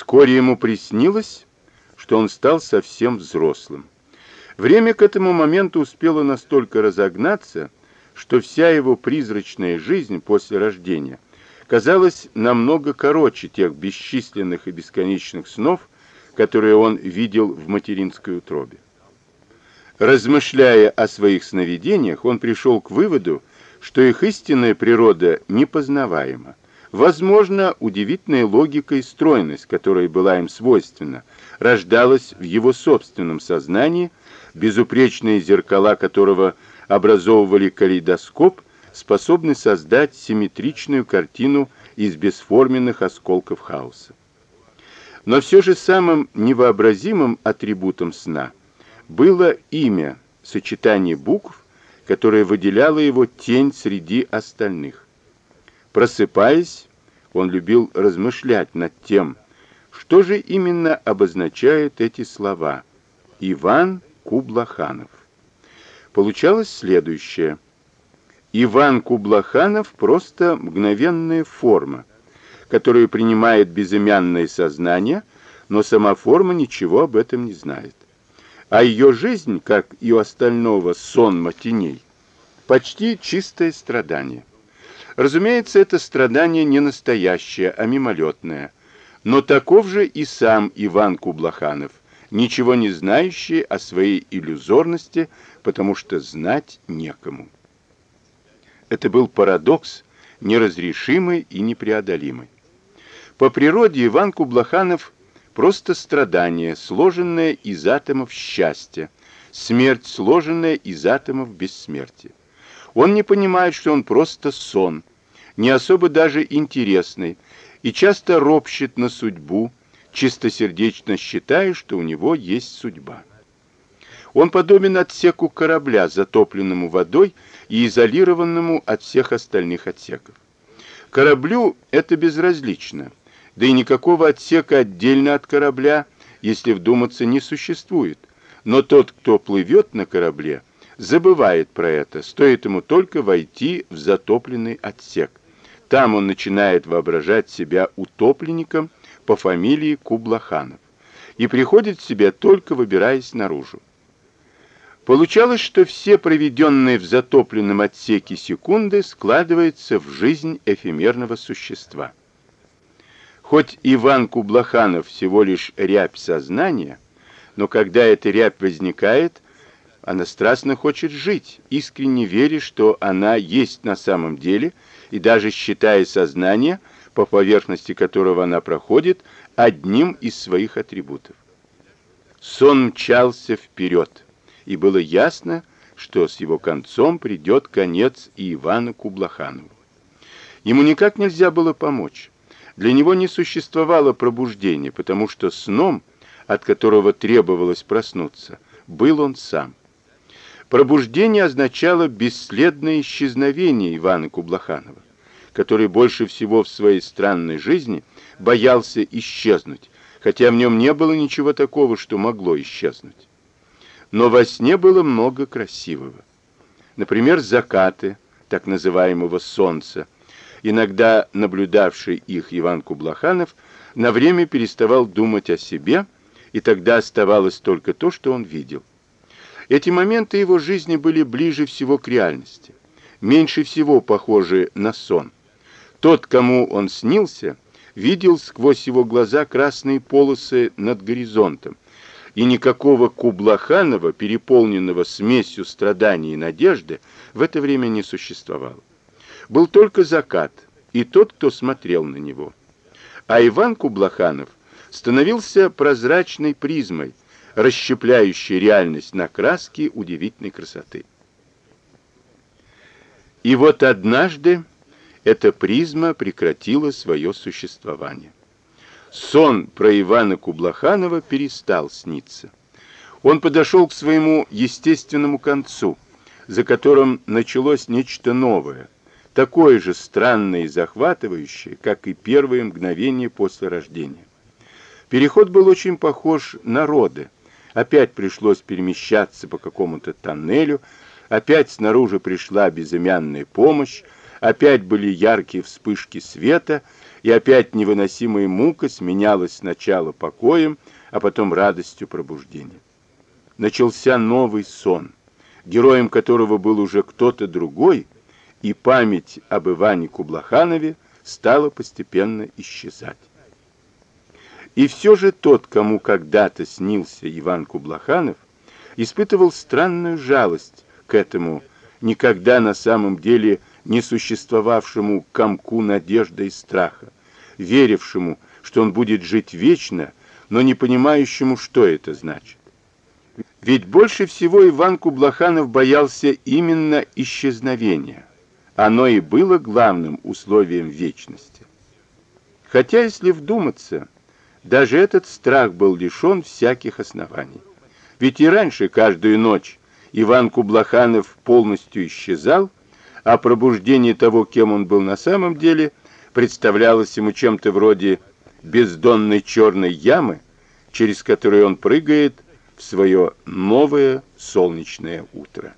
Вскоре ему приснилось, что он стал совсем взрослым. Время к этому моменту успело настолько разогнаться, что вся его призрачная жизнь после рождения казалась намного короче тех бесчисленных и бесконечных снов, которые он видел в материнской утробе. Размышляя о своих сновидениях, он пришел к выводу, что их истинная природа непознаваема. Возможно, удивительная логика и стройность, которая была им свойственна, рождалась в его собственном сознании, безупречные зеркала которого образовывали калейдоскоп, способный создать симметричную картину из бесформенных осколков хаоса. Но все же самым невообразимым атрибутом сна было имя, сочетание букв, которое выделяло его тень среди остальных. Просыпаясь, он любил размышлять над тем, что же именно обозначают эти слова «Иван Кублаханов». Получалось следующее. Иван Кублаханов – просто мгновенная форма, которую принимает безымянное сознание, но сама форма ничего об этом не знает. А ее жизнь, как и у остального сонма теней, почти чистое страдание. Разумеется, это страдание не настоящее, а мимолетное. Но таков же и сам Иван Кублаханов, ничего не знающий о своей иллюзорности, потому что знать некому. Это был парадокс, неразрешимый и непреодолимый. По природе Иван Кублаханов просто страдание, сложенное из атомов счастья, смерть, сложенная из атомов бессмертия. Он не понимает, что он просто сон, не особо даже интересный, и часто ропщет на судьбу, чистосердечно считая, что у него есть судьба. Он подобен отсеку корабля, затопленному водой и изолированному от всех остальных отсеков. Кораблю это безразлично, да и никакого отсека отдельно от корабля, если вдуматься, не существует. Но тот, кто плывет на корабле, забывает про это, стоит ему только войти в затопленный отсек. Там он начинает воображать себя утопленником по фамилии Кублаханов и приходит в себя только выбираясь наружу. Получалось, что все проведенные в затопленном отсеке секунды складываются в жизнь эфемерного существа. Хоть Иван Кублаханов всего лишь рябь сознания, но когда эта рябь возникает, она страстно хочет жить, искренне веря, что она есть на самом деле – и даже считая сознание, по поверхности которого она проходит, одним из своих атрибутов. Сон мчался вперед, и было ясно, что с его концом придет конец и Ивану Кублаханову. Ему никак нельзя было помочь. Для него не существовало пробуждения, потому что сном, от которого требовалось проснуться, был он сам. Пробуждение означало бесследное исчезновение Ивана Кублаханова, который больше всего в своей странной жизни боялся исчезнуть, хотя в нем не было ничего такого, что могло исчезнуть. Но во сне было много красивого. Например, закаты так называемого солнца. Иногда наблюдавший их Иван Кублаханов на время переставал думать о себе, и тогда оставалось только то, что он видел. Эти моменты его жизни были ближе всего к реальности, меньше всего похожи на сон. Тот, кому он снился, видел сквозь его глаза красные полосы над горизонтом, и никакого Кублаханова, переполненного смесью страданий и надежды, в это время не существовало. Был только закат и тот, кто смотрел на него. А Иван Кублаханов становился прозрачной призмой, расщепляющий реальность на краски удивительной красоты. И вот однажды эта призма прекратила свое существование. Сон про Ивана Кублаханова перестал сниться. Он подошел к своему естественному концу, за которым началось нечто новое, такое же странное и захватывающее, как и первые мгновения после рождения. Переход был очень похож на роды, Опять пришлось перемещаться по какому-то тоннелю, опять снаружи пришла безымянная помощь, опять были яркие вспышки света, и опять невыносимая мука сменялась сначала покоем, а потом радостью пробуждения. Начался новый сон, героем которого был уже кто-то другой, и память об Иване Кублаханове стала постепенно исчезать. И все же тот, кому когда-то снился Иван Кублаханов, испытывал странную жалость к этому никогда на самом деле не существовавшему комку надежды и страха, верившему, что он будет жить вечно, но не понимающему, что это значит. Ведь больше всего Иван Кублаханов боялся именно исчезновения. Оно и было главным условием вечности. Хотя, если вдуматься, даже этот страх был лишен всяких оснований. Ведь и раньше каждую ночь Иван Кублаханов полностью исчезал, а пробуждение того, кем он был на самом деле, представлялось ему чем-то вроде бездонной черной ямы, через которую он прыгает в свое новое солнечное утро.